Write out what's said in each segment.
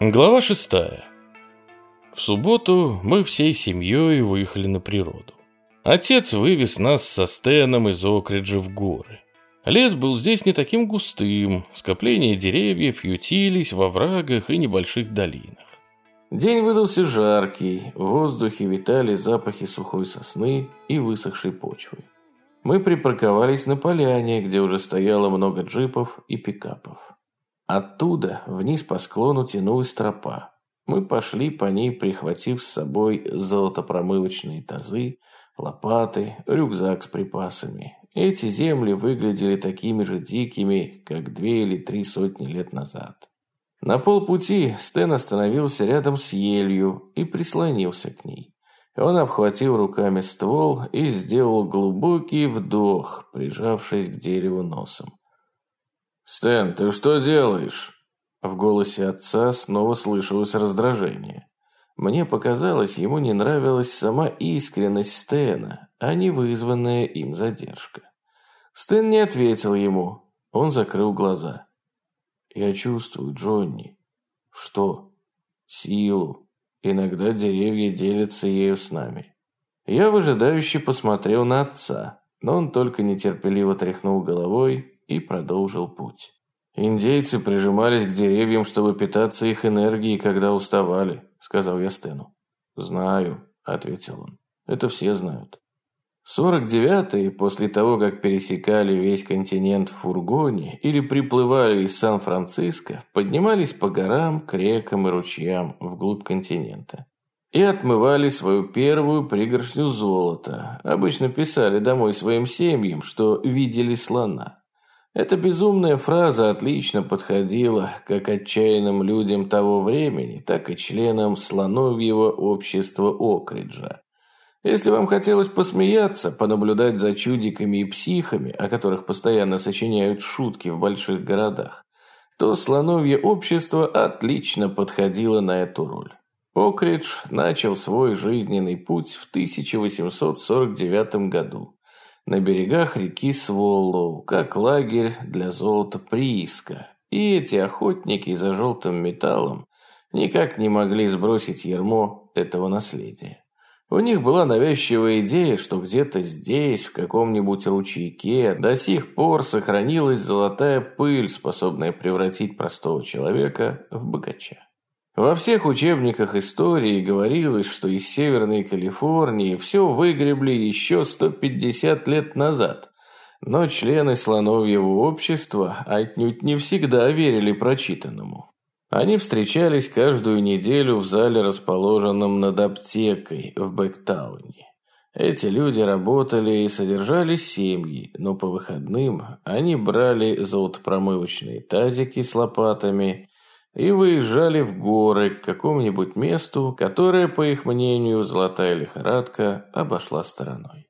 Глава шестая. В субботу мы всей семьей выехали на природу. Отец вывез нас со Стэном из Окриджа в горы. Лес был здесь не таким густым, скопления деревьев ютились во врагах и небольших долинах. День выдался жаркий, в воздухе витали запахи сухой сосны и высохшей почвы. Мы припарковались на поляне, где уже стояло много джипов и пикапов. Оттуда вниз по склону тянулась тропа. Мы пошли по ней, прихватив с собой золотопромывочные тазы, лопаты, рюкзак с припасами. Эти земли выглядели такими же дикими, как две или три сотни лет назад. На полпути Стэн остановился рядом с елью и прислонился к ней. Он обхватил руками ствол и сделал глубокий вдох, прижавшись к дереву носом. «Стэн, ты что делаешь?» В голосе отца снова слышалось раздражение. Мне показалось, ему не нравилась сама искренность Стэна, а не вызванная им задержка. Стэн не ответил ему. Он закрыл глаза. «Я чувствую, Джонни». «Что?» «Силу. Иногда деревья делятся ею с нами». Я выжидающе посмотрел на отца, но он только нетерпеливо тряхнул головой и продолжил путь. «Индейцы прижимались к деревьям, чтобы питаться их энергией, когда уставали», — сказал я Стэну. «Знаю», — ответил он. «Это все знают». Сорок девятые, после того, как пересекали весь континент в фургоне или приплывали из Сан-Франциско, поднимались по горам, к рекам и ручьям вглубь континента. И отмывали свою первую пригоршню золота. Обычно писали домой своим семьям, что видели слона. Эта безумная фраза отлично подходила как отчаянным людям того времени, так и членам слоновьего общества Окриджа. Если вам хотелось посмеяться, понаблюдать за чудиками и психами, о которых постоянно сочиняют шутки в больших городах, то слоновье общество отлично подходило на эту роль. Окридж начал свой жизненный путь в 1849 году на берегах реки Своллоу, как лагерь для золота прииска. И эти охотники за желтым металлом никак не могли сбросить ермо этого наследия. У них была навязчивая идея, что где-то здесь, в каком-нибудь ручейке, до сих пор сохранилась золотая пыль, способная превратить простого человека в богача. Во всех учебниках истории говорилось, что из Северной Калифорнии все выгребли еще 150 лет назад. Но члены слоновьего общества отнюдь не всегда верили прочитанному. Они встречались каждую неделю в зале, расположенном над аптекой в Бэктауне. Эти люди работали и содержали семьи, но по выходным они брали золотопромывочные тазики с лопатами и выезжали в горы к какому-нибудь месту, которое, по их мнению, золотая лихорадка обошла стороной.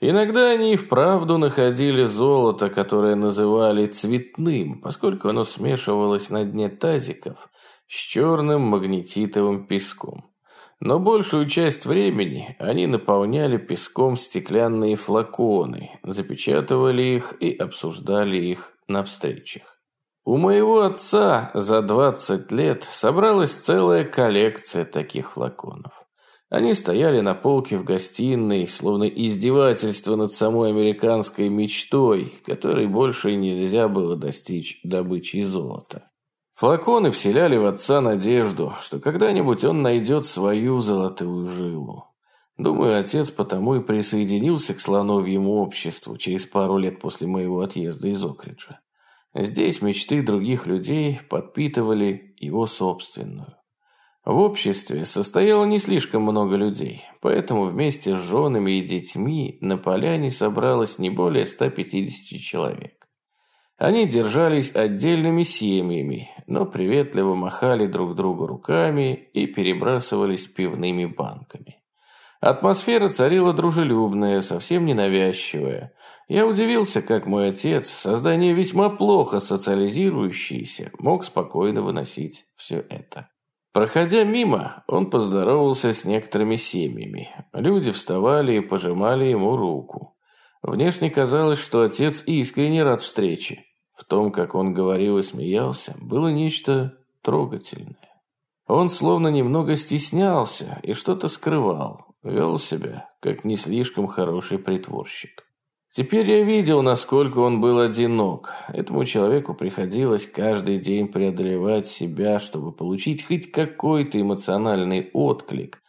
Иногда они и вправду находили золото, которое называли цветным, поскольку оно смешивалось на дне тазиков с черным магнетитовым песком. Но большую часть времени они наполняли песком стеклянные флаконы, запечатывали их и обсуждали их на встречах. У моего отца за 20 лет собралась целая коллекция таких флаконов. Они стояли на полке в гостиной, словно издевательство над самой американской мечтой, которой больше нельзя было достичь добычей золота. Флаконы вселяли в отца надежду, что когда-нибудь он найдет свою золотую жилу. Думаю, отец потому и присоединился к слоновьему обществу через пару лет после моего отъезда из Окриджа. Здесь мечты других людей подпитывали его собственную. В обществе состояло не слишком много людей, поэтому вместе с женами и детьми на поляне собралось не более 150 человек. Они держались отдельными семьями, но приветливо махали друг другу руками и перебрасывались пивными банками. Атмосфера царила дружелюбная, совсем ненавязчивая. Я удивился, как мой отец, создание весьма плохо социализирующийся, мог спокойно выносить все это. Проходя мимо, он поздоровался с некоторыми семьями. Люди вставали и пожимали ему руку. Внешне казалось, что отец искренне рад встрече. В том, как он говорил и смеялся, было нечто трогательное. Он словно немного стеснялся и что-то скрывал, вел себя, как не слишком хороший притворщик. Теперь я видел, насколько он был одинок. Этому человеку приходилось каждый день преодолевать себя, чтобы получить хоть какой-то эмоциональный отклик,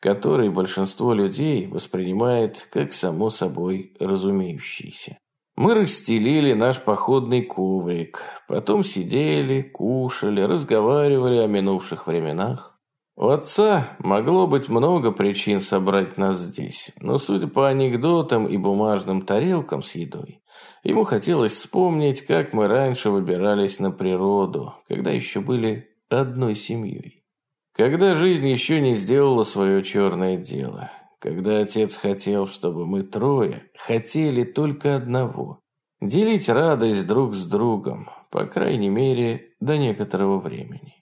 который большинство людей воспринимает как само собой разумеющийся. Мы расстелили наш походный коврик, потом сидели, кушали, разговаривали о минувших временах. У отца могло быть много причин собрать нас здесь, но судя по анекдотам и бумажным тарелкам с едой, ему хотелось вспомнить, как мы раньше выбирались на природу, когда еще были одной семьей. Когда жизнь еще не сделала свое черное дело, когда отец хотел, чтобы мы трое хотели только одного – делить радость друг с другом, по крайней мере, до некоторого времени.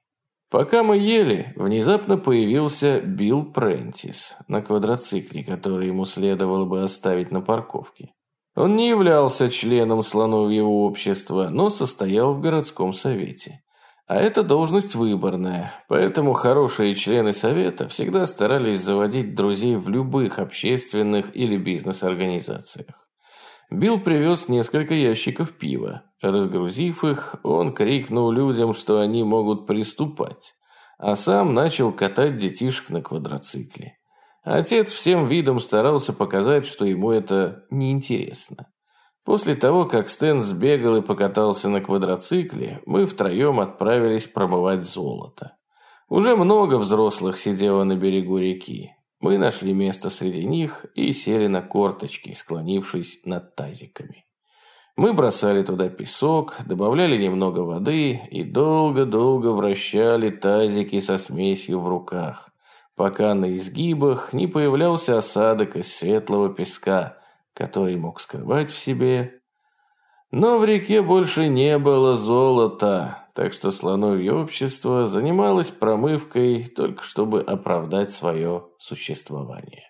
Пока мы ели, внезапно появился Билл Прентис на квадроцикле, который ему следовало бы оставить на парковке. Он не являлся членом слоновьего общества, но состоял в городском совете. А эта должность выборная, поэтому хорошие члены совета всегда старались заводить друзей в любых общественных или бизнес-организациях. Билл привез несколько ящиков пива. Разгрузив их, он крикнул людям, что они могут приступать, а сам начал катать детишек на квадроцикле. Отец всем видом старался показать, что ему это неинтересно. После того, как Стэн сбегал и покатался на квадроцикле, мы втроем отправились промывать золото. Уже много взрослых сидело на берегу реки. Мы нашли место среди них и сели на корточки, склонившись над тазиками. Мы бросали туда песок, добавляли немного воды и долго-долго вращали тазики со смесью в руках, пока на изгибах не появлялся осадок из светлого песка, который мог скрывать в себе. Но в реке больше не было золота, так что слоновье общество занималось промывкой только чтобы оправдать свое существование.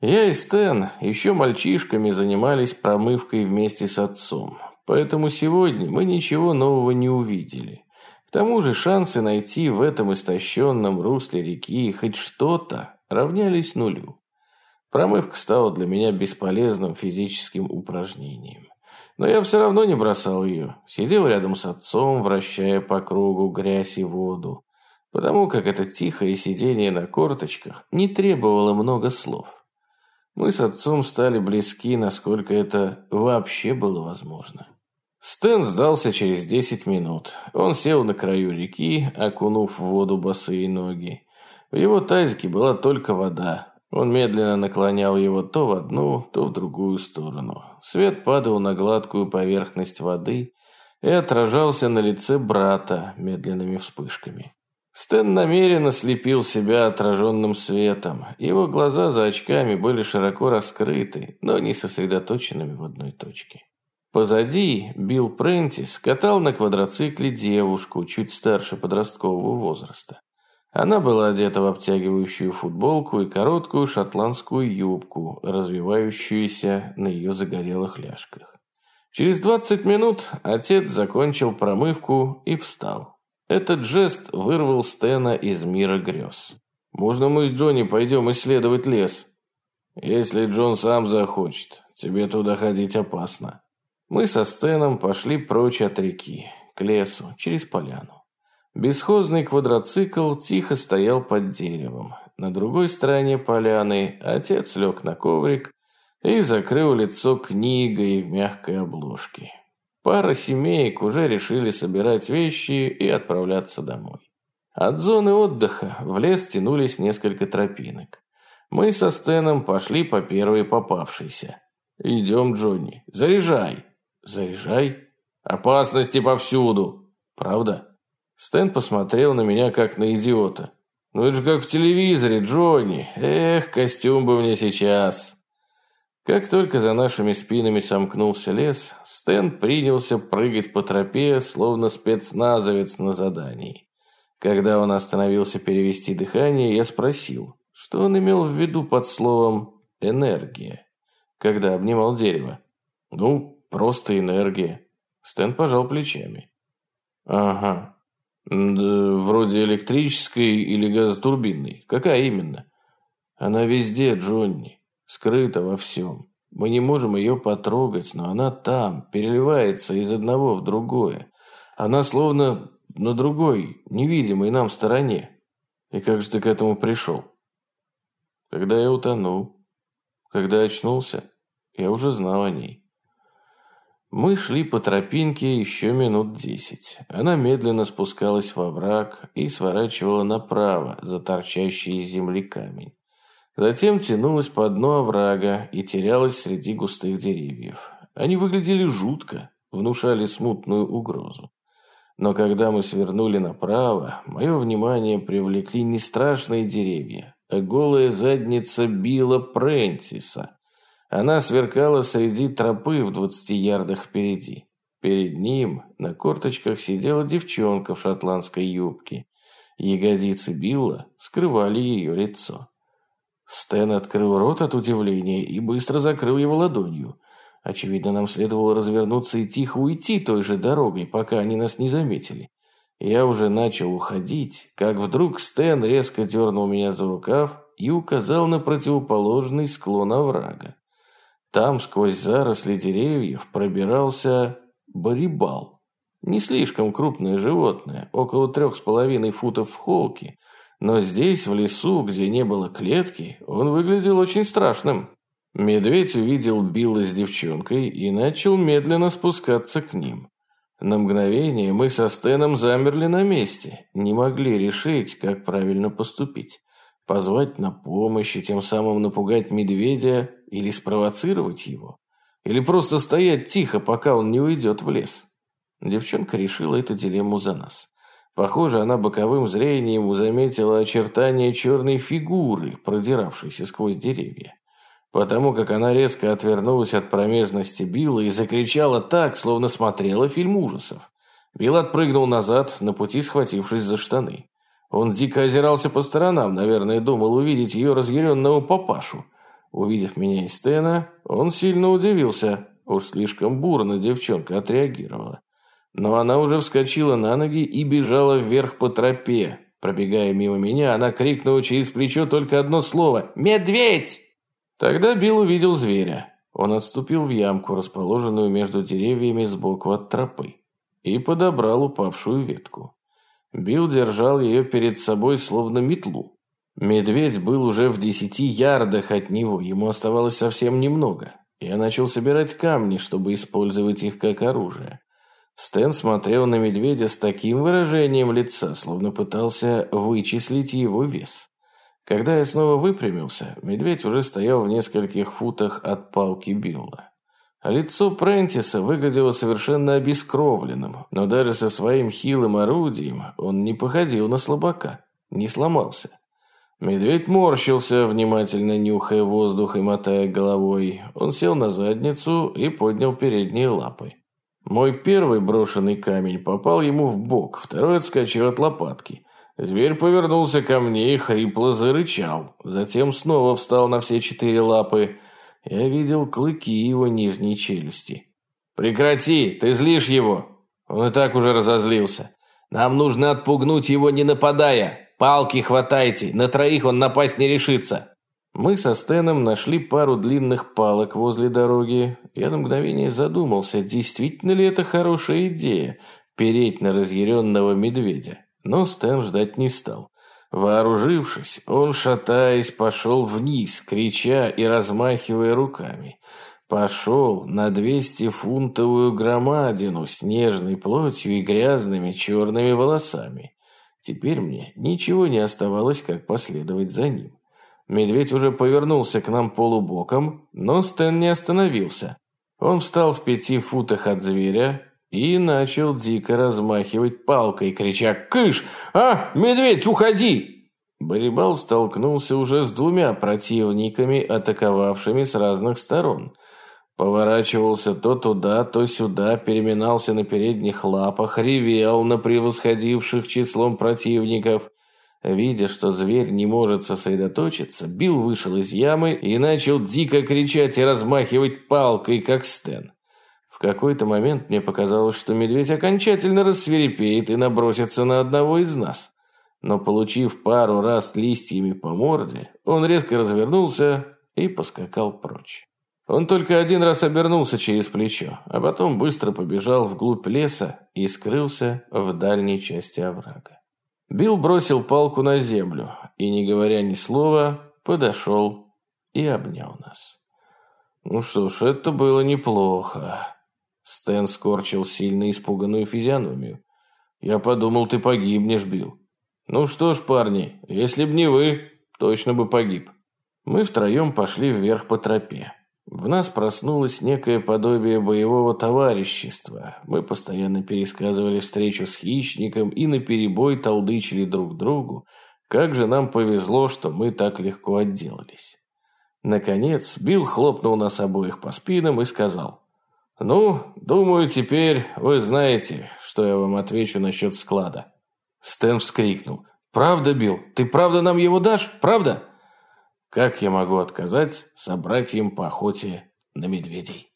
Я и Стэн еще мальчишками занимались промывкой вместе с отцом, поэтому сегодня мы ничего нового не увидели. К тому же шансы найти в этом истощенном русле реки хоть что-то равнялись нулю. Промывка стала для меня бесполезным физическим упражнением. Но я все равно не бросал ее. Сидел рядом с отцом, вращая по кругу грязь и воду. Потому как это тихое сидение на корточках не требовало много слов. Мы с отцом стали близки, насколько это вообще было возможно. Стэн сдался через 10 минут. Он сел на краю реки, окунув в воду босые ноги. В его тазике была только вода, он медленно наклонял его то в одну, то в другую сторону. Свет падал на гладкую поверхность воды и отражался на лице брата медленными вспышками. Стэн намеренно слепил себя отраженным светом. Его глаза за очками были широко раскрыты, но не сосредоточенными в одной точке. Позади Билл Прентис катал на квадроцикле девушку чуть старше подросткового возраста. Она была одета в обтягивающую футболку и короткую шотландскую юбку, развивающуюся на ее загорелых ляжках. Через 20 минут отец закончил промывку и встал. Этот жест вырвал Стена из мира грез. «Можно мы с Джонни пойдем исследовать лес?» «Если Джон сам захочет, тебе туда ходить опасно». Мы со Стеном пошли прочь от реки, к лесу, через поляну. Бесхозный квадроцикл тихо стоял под деревом. На другой стороне поляны отец лег на коврик и закрыл лицо книгой в мягкой обложке. Пара семеек уже решили собирать вещи и отправляться домой. От зоны отдыха в лес тянулись несколько тропинок. Мы со Стеном пошли по первой попавшейся. «Идем, Джонни, заряжай!» «Заряжай? Опасности повсюду!» «Правда?» Стэн посмотрел на меня, как на идиота. «Ну это же как в телевизоре, Джонни. Эх, костюм бы мне сейчас». Как только за нашими спинами сомкнулся лес, Стэн принялся прыгать по тропе, словно спецназовец на задании. Когда он остановился перевести дыхание, я спросил, что он имел в виду под словом «энергия», когда обнимал дерево. «Ну, просто энергия». Стэн пожал плечами. «Ага, вроде электрической или газотурбинной. Какая именно? Она везде, Джонни. Скрыта во всем. Мы не можем ее потрогать, но она там, переливается из одного в другое. Она словно на другой, невидимой нам стороне. И как же ты к этому пришел? Когда я утонул, когда очнулся, я уже знал о ней. Мы шли по тропинке еще минут десять. Она медленно спускалась во враг и сворачивала направо, за торчащий из земли камень. Затем тянулась по дну оврага и терялась среди густых деревьев. Они выглядели жутко, внушали смутную угрозу. Но когда мы свернули направо, мое внимание привлекли не страшные деревья, а голая задница Билла Прентиса. Она сверкала среди тропы в двадцати ярдах впереди. Перед ним на корточках сидела девчонка в шотландской юбке. Ягодицы Билла скрывали ее лицо. Стэн открыл рот от удивления и быстро закрыл его ладонью. Очевидно, нам следовало развернуться и тихо уйти той же дорогой, пока они нас не заметили. Я уже начал уходить, как вдруг Стэн резко дернул меня за рукав и указал на противоположный склон оврага. Там, сквозь заросли деревьев, пробирался барибал. Не слишком крупное животное, около трех с половиной футов в холке, но здесь, в лесу, где не было клетки, он выглядел очень страшным. Медведь увидел Билла с девчонкой и начал медленно спускаться к ним. На мгновение мы со Стеном замерли на месте, не могли решить, как правильно поступить. Позвать на помощь и тем самым напугать медведя или спровоцировать его. Или просто стоять тихо, пока он не уйдет в лес. Девчонка решила эту дилемму за нас. Похоже, она боковым зрением заметила очертания черной фигуры, продиравшейся сквозь деревья потому как она резко отвернулась от промежности Билла и закричала так, словно смотрела фильм ужасов. Билл отпрыгнул назад, на пути схватившись за штаны. Он дико озирался по сторонам, наверное, думал увидеть ее разъяренного папашу. Увидев меня и Стена, он сильно удивился. Уж слишком бурно девчонка отреагировала. Но она уже вскочила на ноги и бежала вверх по тропе. Пробегая мимо меня, она крикнула через плечо только одно слово «Медведь!» Тогда Билл увидел зверя. Он отступил в ямку, расположенную между деревьями сбоку от тропы, и подобрал упавшую ветку. Билл держал ее перед собой, словно метлу. Медведь был уже в десяти ярдах от него, ему оставалось совсем немного. Я начал собирать камни, чтобы использовать их как оружие. Стэн смотрел на медведя с таким выражением лица, словно пытался вычислить его вес. Когда я снова выпрямился, медведь уже стоял в нескольких футах от палки Билла. Лицо Прентиса выглядело совершенно обескровленным, но даже со своим хилым орудием он не походил на слабака, не сломался. Медведь морщился, внимательно нюхая воздух и мотая головой. Он сел на задницу и поднял передние лапы. Мой первый брошенный камень попал ему в бок, второй отскочил от лопатки. Зверь повернулся ко мне и хрипло зарычал. Затем снова встал на все четыре лапы. Я видел клыки его нижней челюсти. «Прекрати! Ты злишь его!» Он и так уже разозлился. «Нам нужно отпугнуть его, не нападая! Палки хватайте! На троих он напасть не решится!» Мы со Стеном нашли пару длинных палок возле дороги. Я на мгновение задумался, действительно ли это хорошая идея – переть на разъяренного медведя. Но Стэн ждать не стал. Вооружившись, он, шатаясь, пошел вниз, крича и размахивая руками. Пошел на двестифунтовую громадину с нежной плотью и грязными черными волосами. Теперь мне ничего не оставалось, как последовать за ним. Медведь уже повернулся к нам полубоком, но Стэн не остановился. Он встал в пяти футах от зверя, и начал дико размахивать палкой, крича «Кыш! А, медведь, уходи!» Барибал столкнулся уже с двумя противниками, атаковавшими с разных сторон. Поворачивался то туда, то сюда, переминался на передних лапах, ревел на превосходивших числом противников. Видя, что зверь не может сосредоточиться, Билл вышел из ямы и начал дико кричать и размахивать палкой, как Стэн. В какой-то момент мне показалось, что медведь окончательно рассверепеет и набросится на одного из нас. Но получив пару раз листьями по морде, он резко развернулся и поскакал прочь. Он только один раз обернулся через плечо, а потом быстро побежал вглубь леса и скрылся в дальней части оврага. Билл бросил палку на землю и, не говоря ни слова, подошел и обнял нас. Ну что ж, это было неплохо. Стэн скорчил сильно испуганную физиономию. «Я подумал, ты погибнешь, Билл». «Ну что ж, парни, если б не вы, точно бы погиб». Мы втроем пошли вверх по тропе. В нас проснулось некое подобие боевого товарищества. Мы постоянно пересказывали встречу с хищником и наперебой толдычили друг другу, как же нам повезло, что мы так легко отделались. Наконец, Билл хлопнул нас обоих по спинам и сказал – «Ну, думаю, теперь вы знаете, что я вам отвечу насчет склада». Стэн вскрикнул. «Правда, Билл? Ты правда нам его дашь? Правда?» «Как я могу отказать собратьям по охоте на медведей?»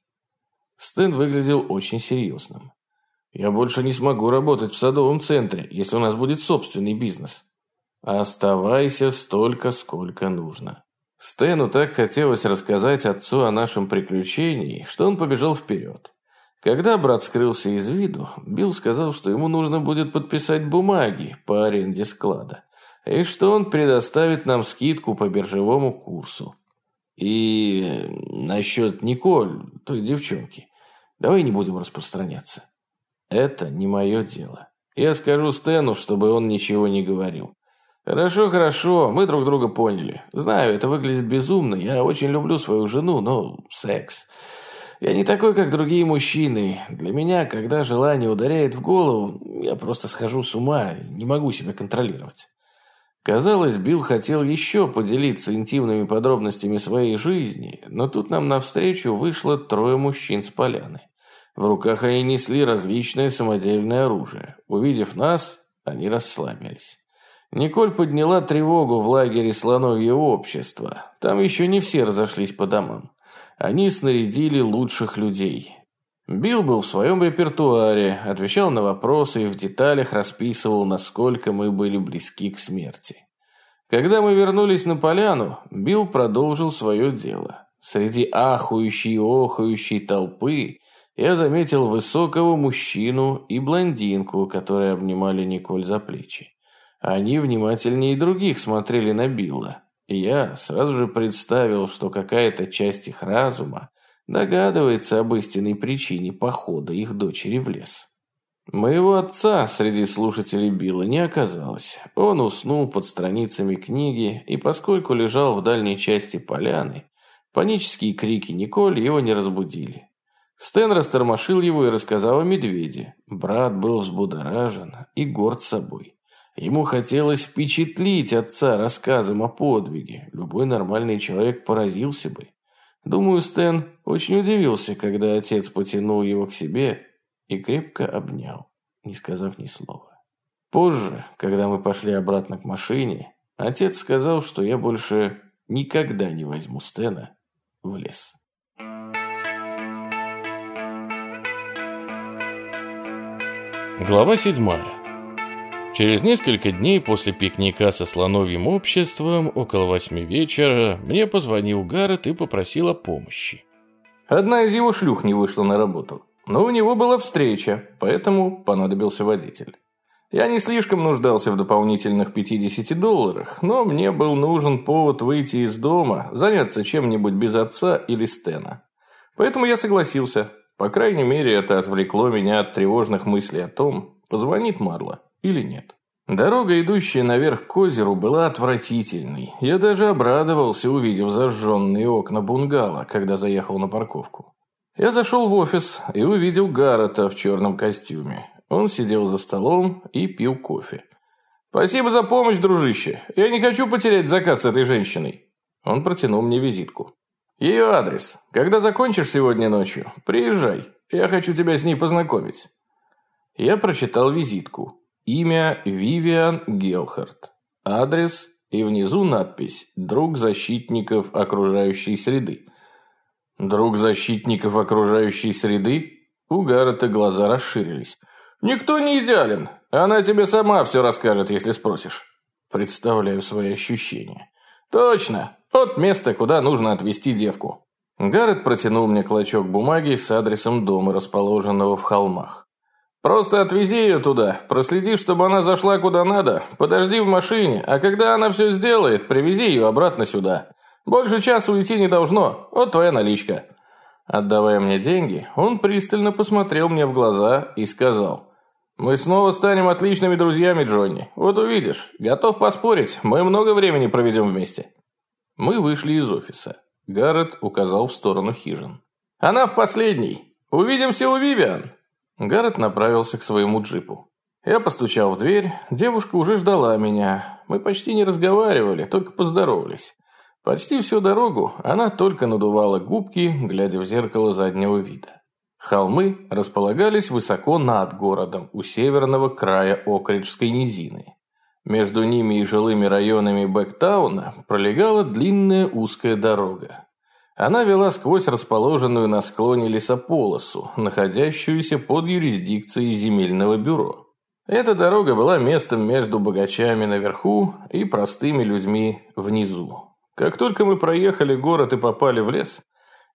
Стэн выглядел очень серьезным. «Я больше не смогу работать в садовом центре, если у нас будет собственный бизнес. Оставайся столько, сколько нужно». Стэну так хотелось рассказать отцу о нашем приключении, что он побежал вперед. Когда брат скрылся из виду, Билл сказал, что ему нужно будет подписать бумаги по аренде склада, и что он предоставит нам скидку по биржевому курсу. И насчет Николь, той девчонки, давай не будем распространяться. Это не мое дело. Я скажу Стэну, чтобы он ничего не говорил. «Хорошо, хорошо, мы друг друга поняли. Знаю, это выглядит безумно, я очень люблю свою жену, но секс. Я не такой, как другие мужчины. Для меня, когда желание ударяет в голову, я просто схожу с ума, не могу себя контролировать». Казалось, Билл хотел еще поделиться интимными подробностями своей жизни, но тут нам навстречу вышло трое мужчин с поляны. В руках они несли различное самодельное оружие. Увидев нас, они расслабились. Николь подняла тревогу в лагере слоновьего общества. Там еще не все разошлись по домам. Они снарядили лучших людей. Билл был в своем репертуаре, отвечал на вопросы и в деталях расписывал, насколько мы были близки к смерти. Когда мы вернулись на поляну, Билл продолжил свое дело. Среди ахующей и охающей толпы я заметил высокого мужчину и блондинку, которые обнимали Николь за плечи. Они внимательнее других смотрели на Билла. И я сразу же представил, что какая-то часть их разума догадывается об истинной причине похода их дочери в лес. Моего отца среди слушателей Билла не оказалось. Он уснул под страницами книги, и поскольку лежал в дальней части поляны, панические крики Николь его не разбудили. Стэн растормошил его и рассказал о медведе. Брат был взбудоражен и горд собой. Ему хотелось впечатлить отца рассказом о подвиге. Любой нормальный человек поразился бы. Думаю, Стэн очень удивился, когда отец потянул его к себе и крепко обнял, не сказав ни слова. Позже, когда мы пошли обратно к машине, отец сказал, что я больше никогда не возьму Стэна в лес. Глава седьмая. Через несколько дней после пикника со слоновьим обществом, около восьми вечера, мне позвонил Гаррет и попросил о помощи. Одна из его шлюх не вышла на работу, но у него была встреча, поэтому понадобился водитель. Я не слишком нуждался в дополнительных 50 долларах, но мне был нужен повод выйти из дома, заняться чем-нибудь без отца или Стена. Поэтому я согласился. По крайней мере, это отвлекло меня от тревожных мыслей о том, позвонит Марла или нет. Дорога, идущая наверх к озеру, была отвратительной. Я даже обрадовался, увидев зажженные окна бунгало, когда заехал на парковку. Я зашел в офис и увидел Гаррета в черном костюме. Он сидел за столом и пил кофе. «Спасибо за помощь, дружище. Я не хочу потерять заказ с этой женщиной». Он протянул мне визитку. «Ее адрес. Когда закончишь сегодня ночью, приезжай. Я хочу тебя с ней познакомить». Я прочитал визитку. Имя Вивиан Гелхард. Адрес и внизу надпись «Друг защитников окружающей среды». Друг защитников окружающей среды? У Гаррета глаза расширились. «Никто не идеален. Она тебе сама все расскажет, если спросишь». Представляю свои ощущения. «Точно. Вот место, куда нужно отвезти девку». Гаррет протянул мне клочок бумаги с адресом дома, расположенного в холмах. «Просто отвези ее туда, проследи, чтобы она зашла куда надо, подожди в машине, а когда она все сделает, привези ее обратно сюда. Больше часа уйти не должно, вот твоя наличка». Отдавая мне деньги, он пристально посмотрел мне в глаза и сказал, «Мы снова станем отличными друзьями, Джонни. Вот увидишь. Готов поспорить, мы много времени проведем вместе». Мы вышли из офиса. Гаррет указал в сторону хижин. «Она в последней. Увидимся у Вивиан!» Гаррет направился к своему джипу. Я постучал в дверь, девушка уже ждала меня. Мы почти не разговаривали, только поздоровались. Почти всю дорогу она только надувала губки, глядя в зеркало заднего вида. Холмы располагались высоко над городом, у северного края Окриджской низины. Между ними и жилыми районами Бэктауна пролегала длинная узкая дорога. Она вела сквозь расположенную на склоне лесополосу, находящуюся под юрисдикцией земельного бюро. Эта дорога была местом между богачами наверху и простыми людьми внизу. Как только мы проехали город и попали в лес,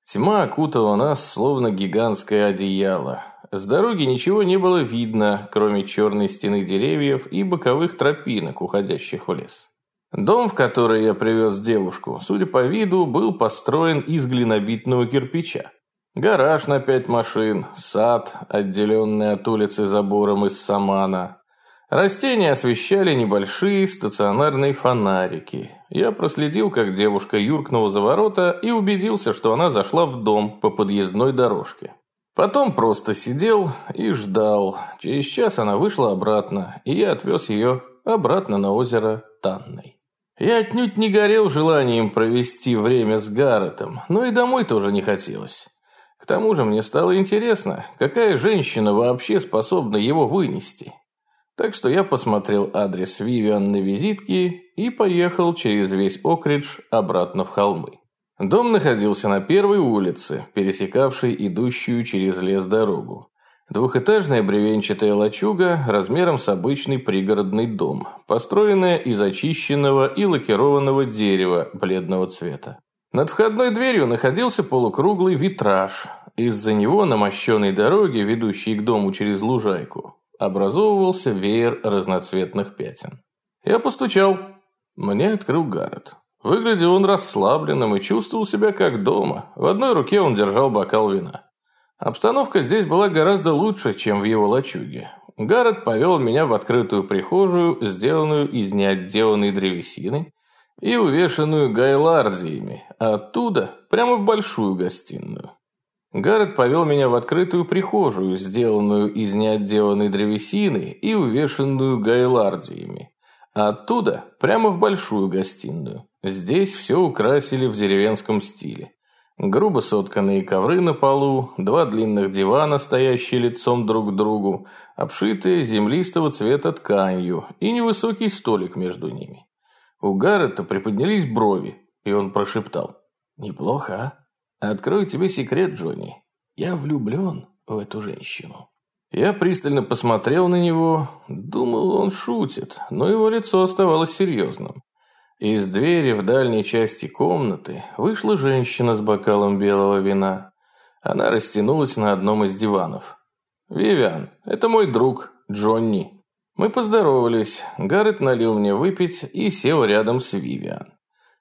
тьма окутала нас, словно гигантское одеяло. С дороги ничего не было видно, кроме черной стены деревьев и боковых тропинок, уходящих в лес. Дом, в который я привез девушку, судя по виду, был построен из глинобитного кирпича. Гараж на пять машин, сад, отделенный от улицы забором из самана, Растения освещали небольшие стационарные фонарики. Я проследил, как девушка юркнула за ворота и убедился, что она зашла в дом по подъездной дорожке. Потом просто сидел и ждал. Через час она вышла обратно, и я отвез ее обратно на озеро Танной. Я отнюдь не горел желанием провести время с Гарретом, но и домой тоже не хотелось. К тому же мне стало интересно, какая женщина вообще способна его вынести. Так что я посмотрел адрес Вивиан на визитке и поехал через весь Окридж обратно в холмы. Дом находился на первой улице, пересекавшей идущую через лес дорогу. Двухэтажная бревенчатая лачуга размером с обычный пригородный дом, построенная из очищенного и лакированного дерева бледного цвета. Над входной дверью находился полукруглый витраж. Из-за него на мощенной дороге, ведущей к дому через лужайку, образовывался веер разноцветных пятен. Я постучал. Мне открыл Гаррет. Выглядел он расслабленным и чувствовал себя как дома. В одной руке он держал бокал вина. Обстановка здесь была гораздо лучше, чем в его лачуге. Гаррет повел меня в открытую прихожую, сделанную из неотделанной древесины и увешанную гайлардиями, а оттуда прямо в большую гостиную. Гаррет повел меня в открытую прихожую, сделанную из неотделанной древесины и увешанную гайлардиями. А оттуда прямо в большую гостиную. Здесь все украсили в деревенском стиле. Грубо сотканные ковры на полу, два длинных дивана, стоящие лицом друг к другу, обшитые землистого цвета тканью и невысокий столик между ними. У Гаррета приподнялись брови, и он прошептал. «Неплохо, а?» Открою тебе секрет, Джонни. Я влюблен в эту женщину. Я пристально посмотрел на него, думал, он шутит, но его лицо оставалось серьезным. Из двери в дальней части комнаты вышла женщина с бокалом белого вина. Она растянулась на одном из диванов. «Вивиан, это мой друг, Джонни». Мы поздоровались, Гаррет налил мне выпить и сел рядом с Вивиан.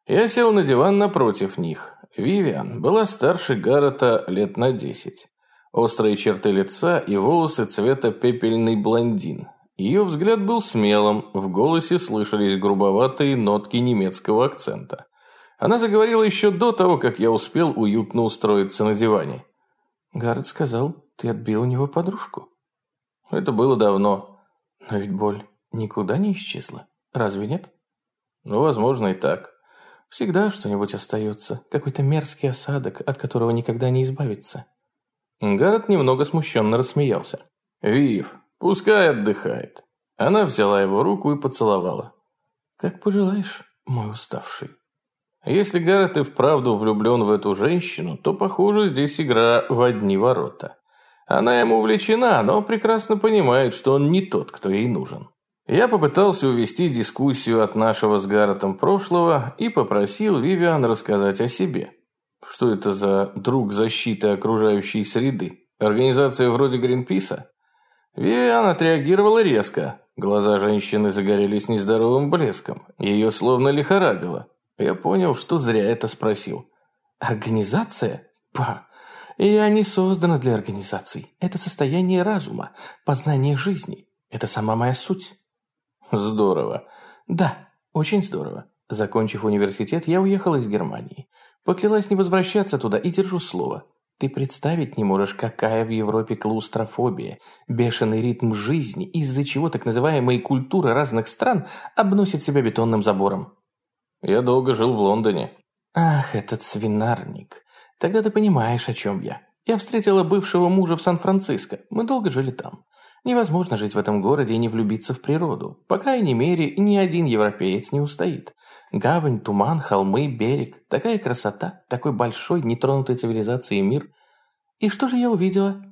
Я сел на диван напротив них. Вивиан была старше Гаррета лет на десять. Острые черты лица и волосы цвета пепельный блондин. Ее взгляд был смелым, в голосе слышались грубоватые нотки немецкого акцента. Она заговорила еще до того, как я успел уютно устроиться на диване. Гаррет сказал, ты отбил у него подружку. Это было давно. Но ведь боль никуда не исчезла. Разве нет? Ну, возможно, и так. Всегда что-нибудь остается, какой-то мерзкий осадок, от которого никогда не избавиться. Гаррет немного смущенно рассмеялся. «Вив, пускай отдыхает». Она взяла его руку и поцеловала. «Как пожелаешь, мой уставший». Если Гаррет и вправду влюблен в эту женщину, то, похоже, здесь игра в одни ворота. Она ему увлечена, но прекрасно понимает, что он не тот, кто ей нужен. Я попытался увести дискуссию от нашего с Гарретом прошлого и попросил Вивиан рассказать о себе. Что это за друг защиты окружающей среды? Организация вроде Гринписа? Вивиан отреагировала резко. Глаза женщины загорелись нездоровым блеском. Ее словно лихорадило. Я понял, что зря это спросил. «Организация? Па! Я не создана для организаций. Это состояние разума, познание жизни. Это сама моя суть». «Здорово». «Да, очень здорово. Закончив университет, я уехала из Германии. Поклялась не возвращаться туда и держу слово. Ты представить не можешь, какая в Европе клаустрофобия, бешеный ритм жизни, из-за чего так называемые культуры разных стран обносят себя бетонным забором. Я долго жил в Лондоне. Ах, этот свинарник. Тогда ты понимаешь, о чем я. Я встретила бывшего мужа в Сан-Франциско. Мы долго жили там. Невозможно жить в этом городе и не влюбиться в природу. По крайней мере, ни один европеец не устоит. Гавань, туман, холмы, берег. Такая красота, такой большой, нетронутой цивилизацией мир. И что же я увидела?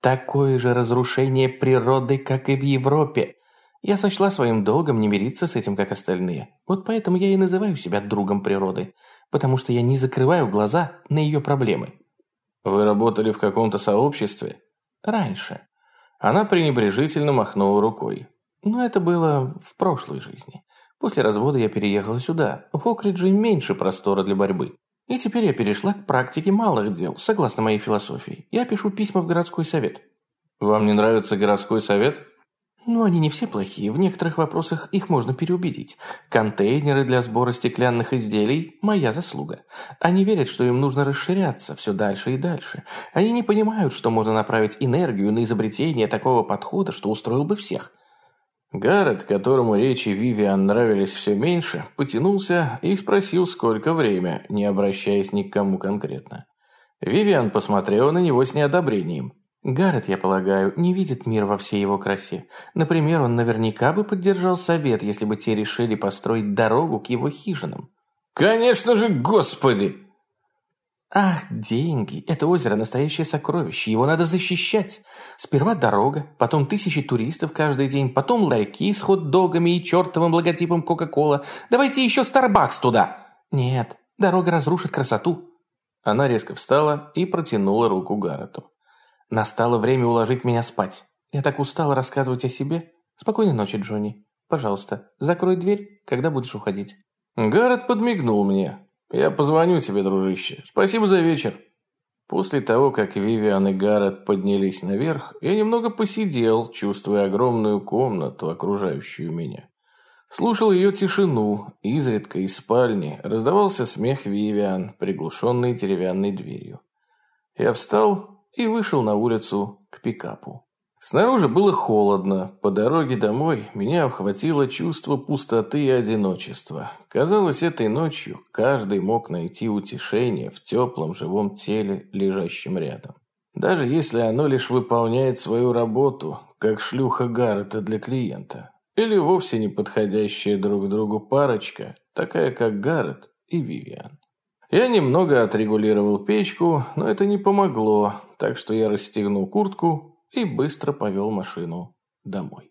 Такое же разрушение природы, как и в Европе. Я сочла своим долгом не мириться с этим, как остальные. Вот поэтому я и называю себя другом природы. Потому что я не закрываю глаза на ее проблемы. Вы работали в каком-то сообществе? Раньше. Она пренебрежительно махнула рукой. Но это было в прошлой жизни. После развода я переехала сюда. В Окридже меньше простора для борьбы. И теперь я перешла к практике малых дел, согласно моей философии. Я пишу письма в городской совет. Вам не нравится городской совет? Ну, они не все плохие. В некоторых вопросах их можно переубедить. Контейнеры для сбора стеклянных изделий – моя заслуга. Они верят, что им нужно расширяться все дальше и дальше. Они не понимают, что можно направить энергию на изобретение такого подхода, что устроил бы всех. Гаррет, которому речи Вивиан нравились все меньше, потянулся и спросил, сколько время, не обращаясь ни к кому конкретно. Вивиан посмотрела на него с неодобрением. Гаррет, я полагаю, не видит мир во всей его красе. Например, он наверняка бы поддержал совет, если бы те решили построить дорогу к его хижинам. «Конечно же, господи!» Ах, деньги. Это озеро – настоящее сокровище. Его надо защищать. Сперва дорога, потом тысячи туристов каждый день, потом ларьки с хот-догами и чертовым логотипом Кока-Кола. Давайте еще Старбакс туда. Нет, дорога разрушит красоту. Она резко встала и протянула руку Гаррету. Настало время уложить меня спать. Я так устала рассказывать о себе. Спокойной ночи, Джонни. Пожалуйста, закрой дверь, когда будешь уходить. Гаррет подмигнул мне, «Я позвоню тебе, дружище. Спасибо за вечер». После того, как Вивиан и Гаррет поднялись наверх, я немного посидел, чувствуя огромную комнату, окружающую меня. Слушал ее тишину, изредка из спальни раздавался смех Вивиан, приглушенный деревянной дверью. Я встал и вышел на улицу к пикапу. Снаружи было холодно. По дороге домой меня охватило чувство пустоты и одиночества. Казалось, этой ночью каждый мог найти утешение в теплом живом теле, лежащем рядом. Даже если оно лишь выполняет свою работу, как шлюха Гаррета для клиента. Или вовсе не подходящая друг другу парочка, такая как Гаррет и Вивиан. Я немного отрегулировал печку, но это не помогло, так что я расстегнул куртку и быстро повел машину домой.